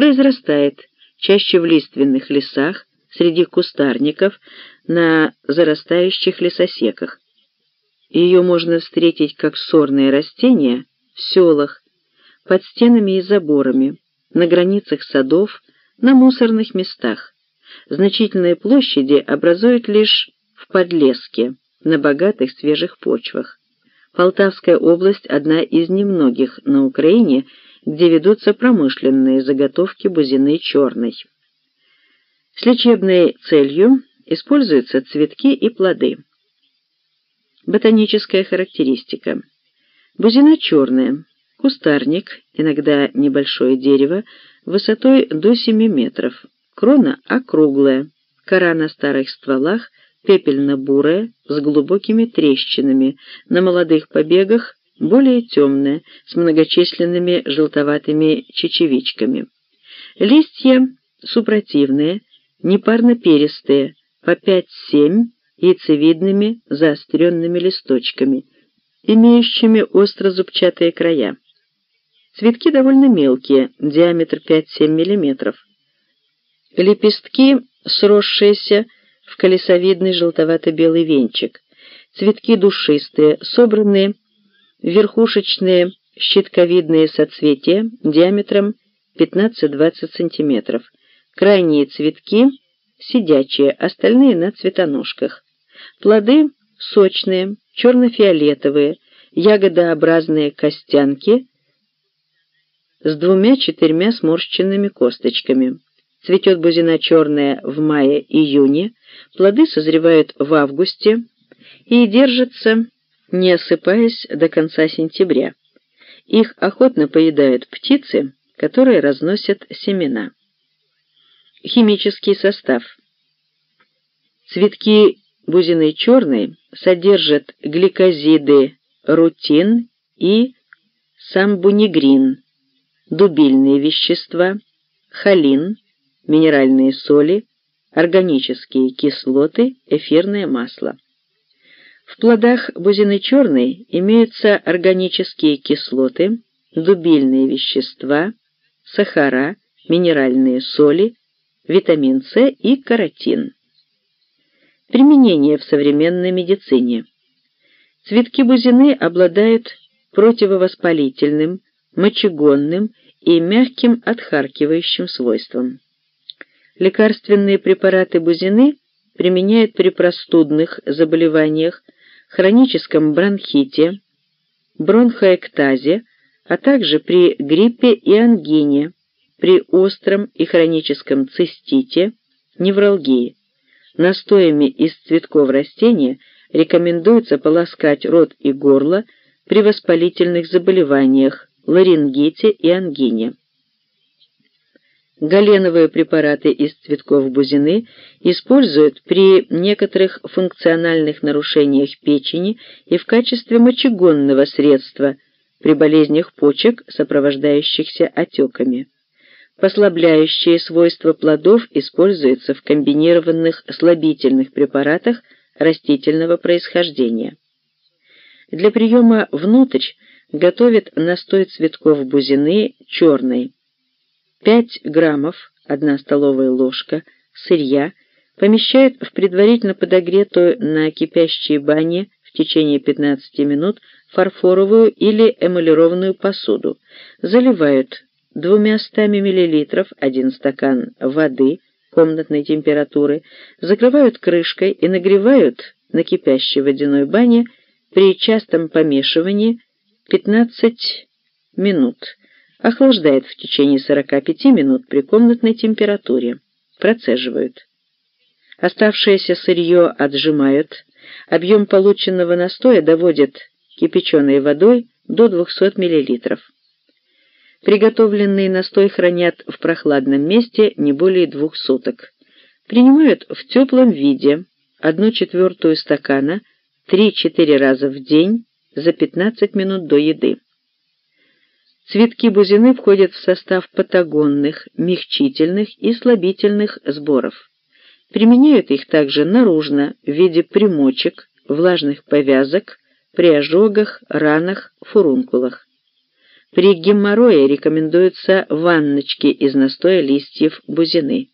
Произрастает чаще в лиственных лесах, среди кустарников, на зарастающих лесосеках. Ее можно встретить как сорное растение в селах, под стенами и заборами, на границах садов, на мусорных местах. Значительные площади образуют лишь в подлеске, на богатых свежих почвах. Полтавская область – одна из немногих на Украине, где ведутся промышленные заготовки бузины черной. С лечебной целью используются цветки и плоды. Ботаническая характеристика. Бузина черная, кустарник, иногда небольшое дерево, высотой до 7 метров, крона округлая, кора на старых стволах пепельно-бурая, с глубокими трещинами, на молодых побегах более темная, с многочисленными желтоватыми чечевичками. Листья супротивные, непарно-перистые, по 5-7 яйцевидными заостренными листочками, имеющими остро-зубчатые края. Цветки довольно мелкие, диаметр 5-7 мм. Лепестки сросшиеся в колесовидный желтовато-белый венчик. Цветки душистые, собранные, верхушечные щитковидные соцветия диаметром 15-20 см. Крайние цветки сидячие, остальные на цветоножках. Плоды сочные, черно-фиолетовые, ягодообразные костянки с двумя-четырьмя сморщенными косточками. Цветет бузина черная в мае-июне, плоды созревают в августе и держатся, не осыпаясь до конца сентября. Их охотно поедают птицы, которые разносят семена. Химический состав. Цветки бузины черной содержат гликозиды рутин и самбунигрин, дубильные вещества, холин, минеральные соли, органические кислоты, эфирное масло. В плодах бузины черной имеются органические кислоты, дубильные вещества, сахара, минеральные соли, витамин С и каротин. Применение в современной медицине. Цветки бузины обладают противовоспалительным, мочегонным и мягким отхаркивающим свойством. Лекарственные препараты бузины применяют при простудных заболеваниях, хроническом бронхите, бронхоэктазе, а также при гриппе и ангине, при остром и хроническом цистите, невралгии. Настоями из цветков растения рекомендуется полоскать рот и горло при воспалительных заболеваниях, ларингите и ангине. Галеновые препараты из цветков бузины используют при некоторых функциональных нарушениях печени и в качестве мочегонного средства при болезнях почек, сопровождающихся отеками. Послабляющие свойства плодов используются в комбинированных слабительных препаратах растительного происхождения. Для приема внутрь готовят настой цветков бузины черной, 5 граммов, 1 столовая ложка, сырья помещают в предварительно подогретую на кипящей бане в течение 15 минут фарфоровую или эмалированную посуду, заливают 200 мл 1 стакан воды комнатной температуры, закрывают крышкой и нагревают на кипящей водяной бане при частом помешивании 15 минут охлаждает в течение 45 минут при комнатной температуре. Процеживают. Оставшееся сырье отжимают. Объем полученного настоя доводят кипяченой водой до 200 мл. Приготовленный настой хранят в прохладном месте не более двух суток. Принимают в теплом виде одну четвертую стакана 3-4 раза в день за 15 минут до еды. Цветки бузины входят в состав патагонных, мягчительных и слабительных сборов. Применяют их также наружно в виде примочек, влажных повязок, при ожогах, ранах, фурункулах. При геморрое рекомендуются ванночки из настоя листьев бузины.